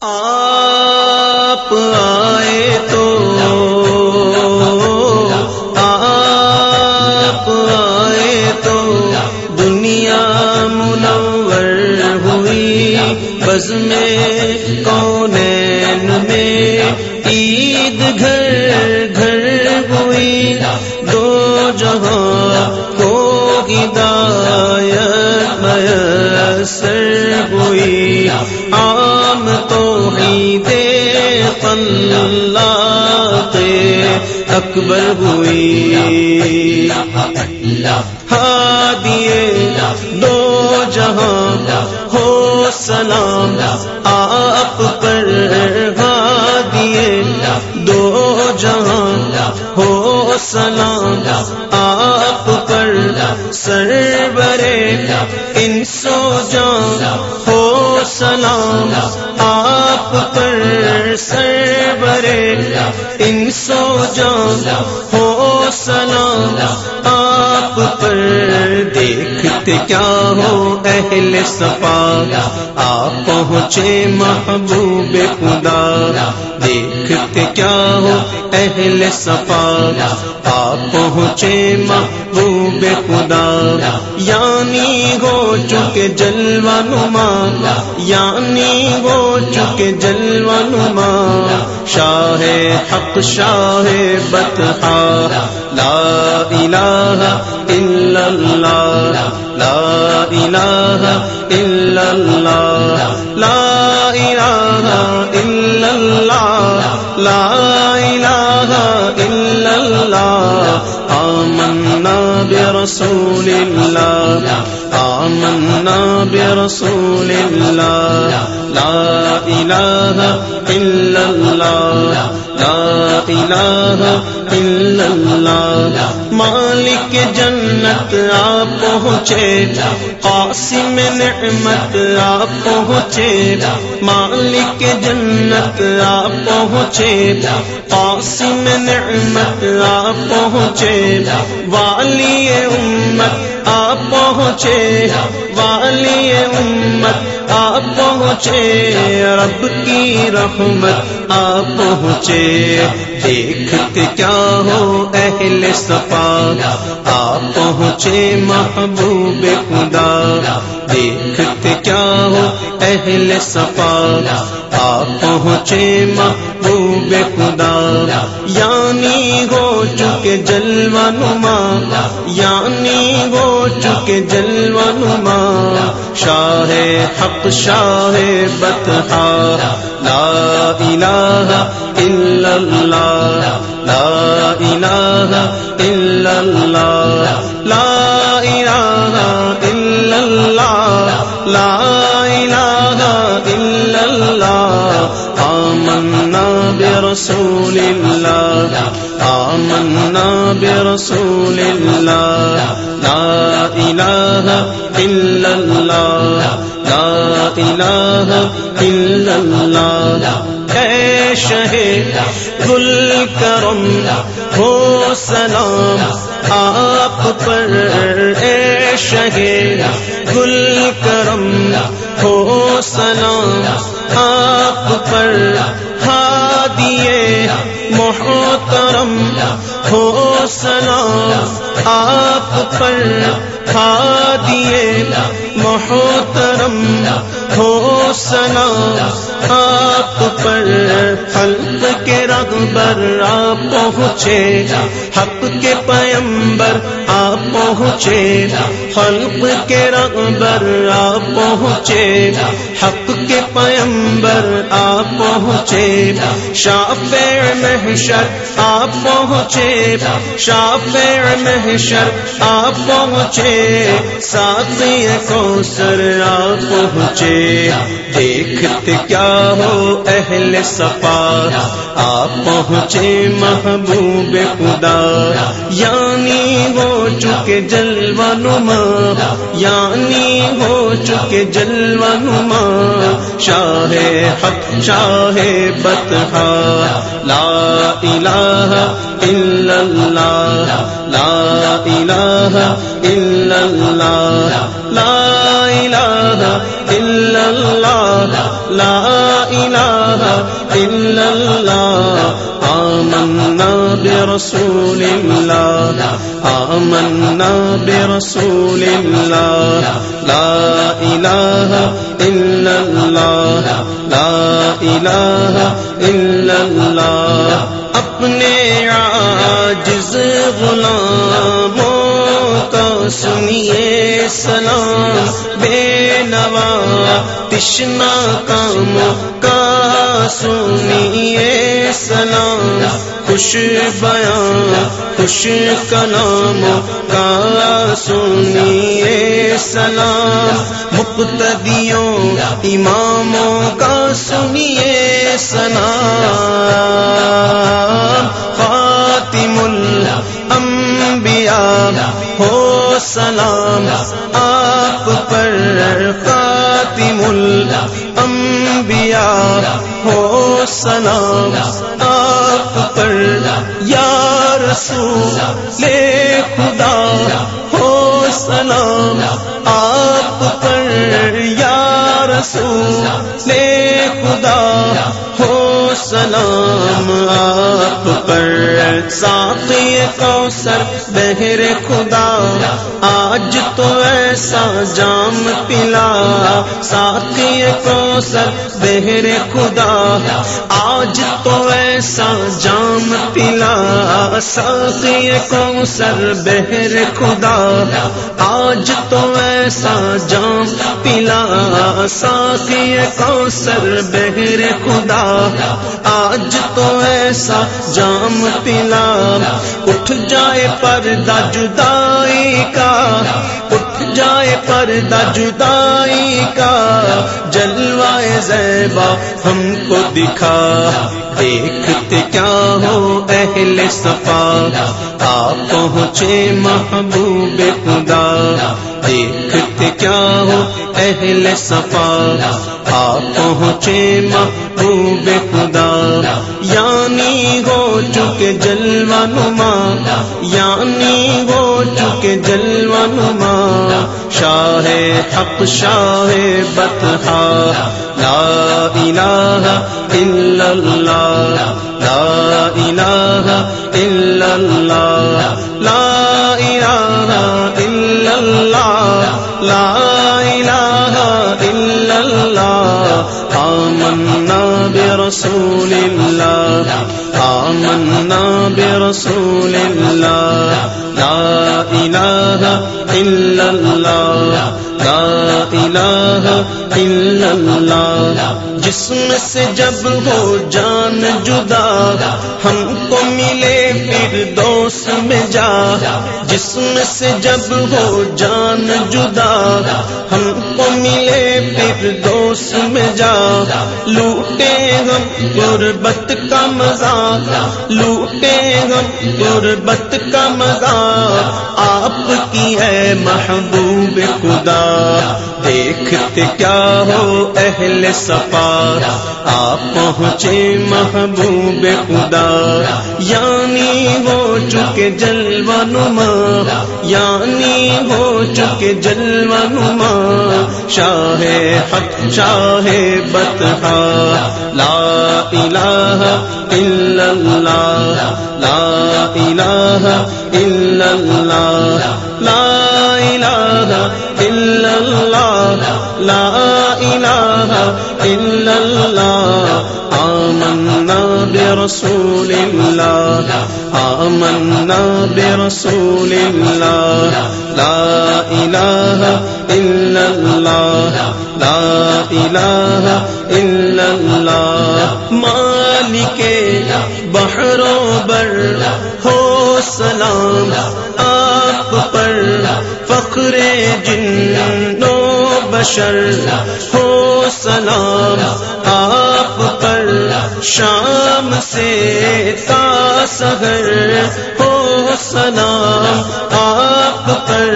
آ اکبر ہوئی۔ ہادیے دو جہاں ہو سلام، آپ پر ہادیے دو جہاں ہو سلام آپ سربرے ان سو جان ہو سلام، آپ پر سربرے ان سو جان ہو سلام، آپ پر دیکھتے کیا ہو اہل صفا؟ آپ پہنچے محبوب خدا، دیکھتے کیا ہو اہل صفا آپ پہنچے محبوب خدا یعنی ہو چکے جلوہ نما یعنی ہو چکے جلوہ نما شاہ حق، شاہ بتہا لا الہ الا اللہ، لا الہ الا اللہ، لا الہ الا برسول اللہ. آمنا برسول اللہ. لا الہ الا اللہ. الہ الا اللہ۔ مالک جنت آپ پہنچے۔ قاسم نعمت آپ پہنچے۔ مالک جنت آپ پہنچے۔ قاسم نعمت آپ پہنچے۔ والی امت آپ پہنچے والی امت آپ پہنچے رب کی رحمت آپ پہنچے۔ دیکھتے کیا ہو اہل صفا؟ آپ پہنچے محبوب خدا۔ دیکھتے کیا ہو اہل صفا؟ آپ پہنچے محبوب خدا۔ یعنی ہو چکے جلوہ نما۔ یعنی ہو چکے جلوہ نما۔ شاہ حق، شاہ بتہا لا الہ الا اللہ لا الہ الا اللہ لا الہ الا اللہ لا الہ الا اللہ آمنا برسول اللہ آمنا برسول اللہ لا الہ الا اللہ الہ الا اللہ۔ اے شہ گل کرم ہو سلام۔ آپ پر اے شہ گل کرم ہو سلام۔ آپ پر ہادیے محترم، ہو سلام۔ آپ پر ہادیے محترم ہو سنا آپ پر حلق کے رغبر آپ پہنچے حق کے پیمبر آپ پہنچے، خلق کے رغبر آپ پہنچے، حق کے پیمبر آپ پہنچے شافع محشر آپ پہنچے شافع محشر آپ پہنچے ساتھی کوثر آپ پہنچے۔ دیکھتے کیا ہو اہل صفا؟ آپ پہنچے محبوب خدا یعنی ہو چکے جلوہ نما یعنی ہو چکے جلوہ نما۔ شاہ حق، شاہ بتہا لا الہ الا اللہ، لا الہ الا اللہ، لا الہ الا اللہ، لا الہ الا اللہ، آمنا برسول اللہ آمنا برسول اللہ. لا الہ الا اللہ. لا الہ الا اللہ. اپنے عاجز غلاموں کا سنیے سلام. بے نوا تشنا کام کا سنیے سلام. خوش بیان، خوش کلام کا سنیے سلام۔ مقتدیوں، اماموں کا سنیے سلام۔ فاطم الانبیاء، ہو سلام۔ آپ پر خاتم الانبیاء، ہو سلام۔ آپ رسول لے خدا، ہو سلام، آپ پر یا رسول خدا، ہو سلام، آپ پر۔ ساقی کوثر، بہر خدا، آج تو ایسا جام پلا۔ ساقی کوثر، بہر خدا، آج تو ایسا جام پلا ساقی کوثر بہر خدا، آج تو ایسا جام پلا ساقی کوثر بہر خدا، آج تو ایسا جام پلا، اٹھ جائے پردہ جدائی کا جائے پردہ جدائی کا، جلوائے زیبا ہم کو دکھا۔ دیکھتے کیا ہو اہل صفا؟ آپ پہنچے محبوب خدا۔ دیکھتے کیا ہو اہل صفا؟ آپ پہنچے محبوب خدا۔ یعنی ہو چکے جلوہ نما یعنی ہو چکے جلوہ نما۔ شاہ حق شاہ بتہا لا الہ الا اللہ۔ لا الہ الا اللہ۔ لا الہ الا اللہ۔ لا الہ الا اللہ۔ آمنا برسول اللہ۔ آمنا برسول اللہ۔ الہ الا اللہ لا الہ الا اللہ جسم سے جب ہو جان جدا ہم کو ملے پھر دوست میں جا جسم سے جب ہو جان جدا ہم کو ملے پھر دوست میں جا لوٹے ہم غربت کا مزہ لوٹے ہم غربت کا مزہ آپ کی ہے محبوب خدا دیکھتے کیا ہو اہل صفا آپ پہنچے محبوب خدا یعنی ہو چکے جلوہ نما یعنی ہو چکے جلوہ نما، شاہ حق، شاہ بتہا لا الہ الا اللہ، لا الہ الا اللہ الا اللہ لا الہ الا اللہ آمنا برسول اللہ آمنا برسول اللہ لا الہ الا اللہ لا الہ الا اللہ مالک بحر و بر ہو سلام بشر ہو سلام آپ پر شام سے تا سگر ہو سلام آپ پر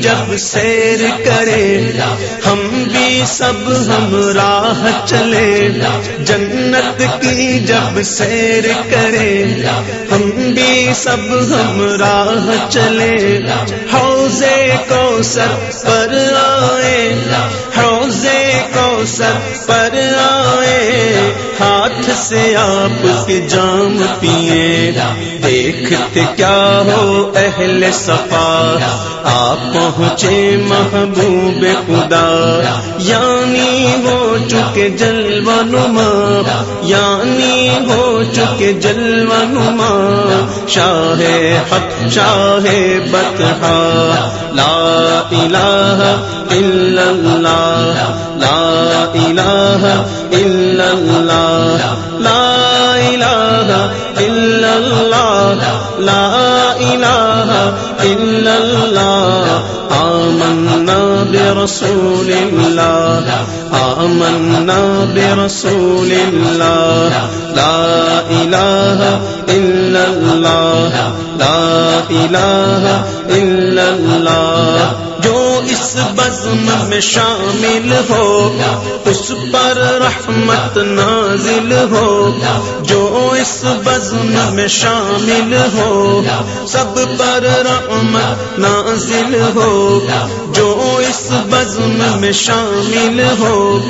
جب سیر کرے، ہم بھی سب ہم راہ چلے۔ جنت کی جب سیر کرے، ہم بھی سب ہم راہ چلے۔ حوضے کو سر پر آئے، حوضے کو سر پر آئے۔ ہاتھ سے آپ کے جام پیے دیکھتے کیا ہو اہل صفا۔ آپ پہنچے محبوب خدا۔ یعنی ہو چکے جلو نما۔ یعنی ہو چکے جلو نما۔ شاہ حق، شاہ بتہ لا الہ الا اللہ۔ لا الہ الا اللہ لا الہ الا اللہ لا الہ الا اللہ آمنا برسول اللہ آمنا برسول اللہ لا الہ الا اللہ لا الہ الا اللہ. جو اس بزم میں شامل ہو، اس پر رحمت نازل ہو. جو اس بزم میں شامل ہو، سب پر رحمت نازل ہو. جو اس بزم میں شامل ہو،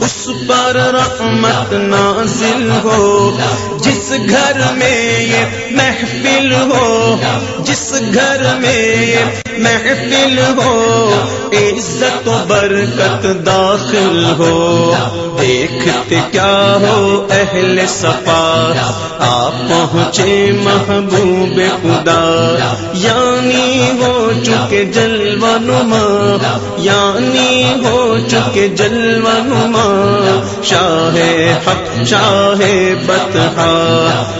اس پر رحمت نازل ہو. جس گھر میں یہ محفل ہو جس گھر میں محفل ہو، عزت و برکت داخل ہو۔ دیکھتے کیا ہو اہل صفا؟ آپ پہنچے محبوب خدا۔ یعنی ہو چکے جلو نما۔ یعنی ہو چکے جلو نما۔ شاہ حق، شاہ بتہ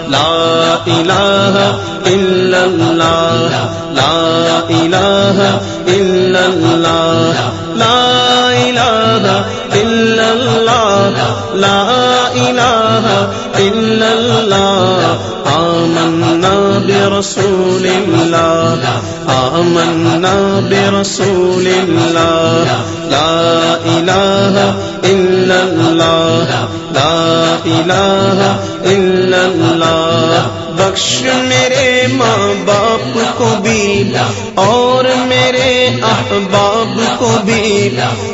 لا الہ الا اللہ، لا الہ الا اللہ، لا الہ الا اللہ، لا الہ الا اللہ، آمنا برسول اللہ، آمنا برسول اللہ، لا الہ الا اللہ، لا الہ الا اللہ بخش میرے ماں باپ کو بھی اور میرے احباب کو بھی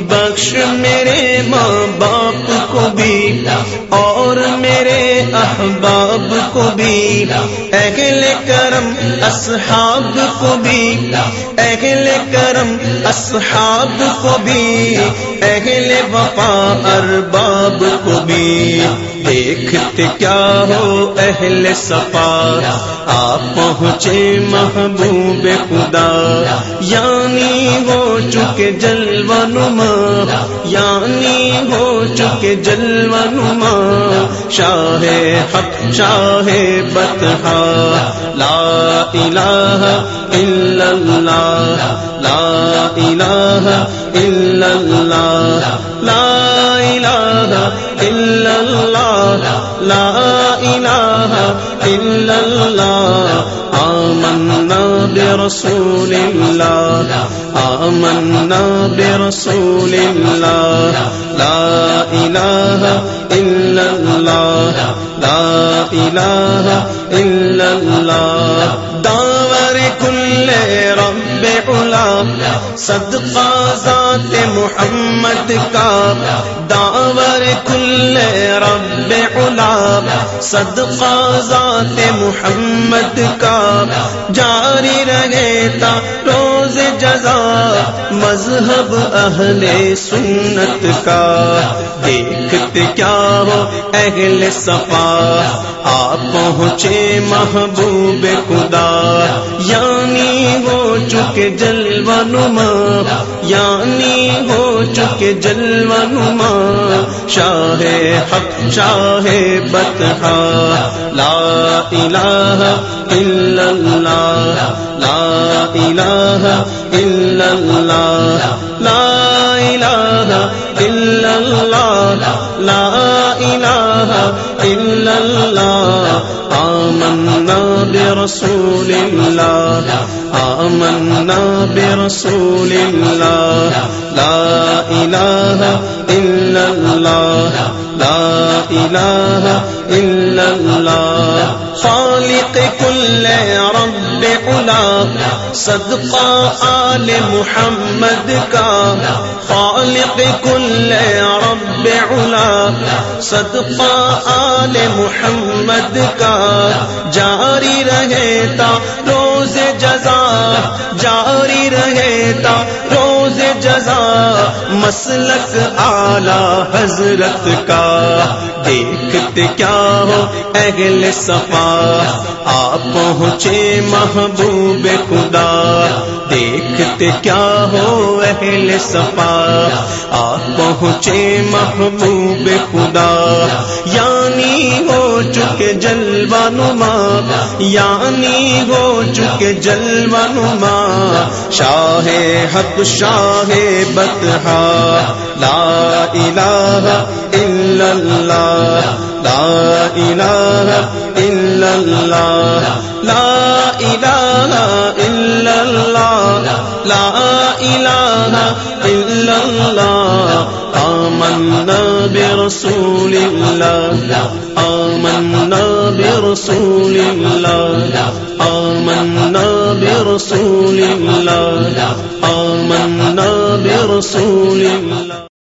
بخش میرے ماں باپ کو بھی اور میرے احباب کو بھی اہل کرم اصحاب کو بھی اہل کرم اصحاب کو بھی اہل وفا ارباب کو بھی دیکھتے کیا ہو اہل صفا؟ آپ پہنچے محبوب خدا یعنی ہو چکے جلو نما یعنی ہو چکے جلو نما۔ شاہ حق، شاہ بتہ لا الہ الا اللہ، لا الہ الا اللہ، لا الہ الا اللہ لا الہ الا اللہ آمنا برسول اللہ آمنا برسول اللہ لا الہ الا اللہ لا الہ الا اللہ داور صدقہ ذات محمد کا داور کل رب علا صدقہ ذات محمد کا جاری رہے تا روز جزا مذہب اہل سنت کا دیکھتے کیا ہو اہل صفا آپ پہنچے محبوب خدا یعنی ہو چکے جلو نما یعنی ہو چکے جلو نما۔ شاہ حق، شاہ بتہ لا الہ الا اللہ، لا الہ الا اللہ۔ لا الہ الا اللہ، لا الہ الا اللہ۔ آمنا برسول اللہ۔ آمنا برسول اللہ. لا الہ الا اللہ. لا الہ الا اللہ. خالق کل رب علا صدقہ آل محمد کا. خالق کل رب علا صدقہ آل محمد کا. جاری رہے تا. روز جزا جاری رہے تا روز جزا مسلک آلہ حضرت کا دیکھتے کیا ہو اہل صفا؟ آپ پہنچے محبوب خدا دیکھ دیکھتے کیا ہو اہل صفا؟ آپ پہنچے محبوب خدا یعنی ہو چکے جلوہ نما یعنی ہو چکے جلوہ نما۔ شاہ حق، شاہ بتہا لا الہ الا اللہ، لا الہ الا اللہ، لا الہ الا لا الہ الا اللہ آمنا برسول اللہ آمنا برسول اللہ آمنا برسول اللہ آمنا برسول اللہ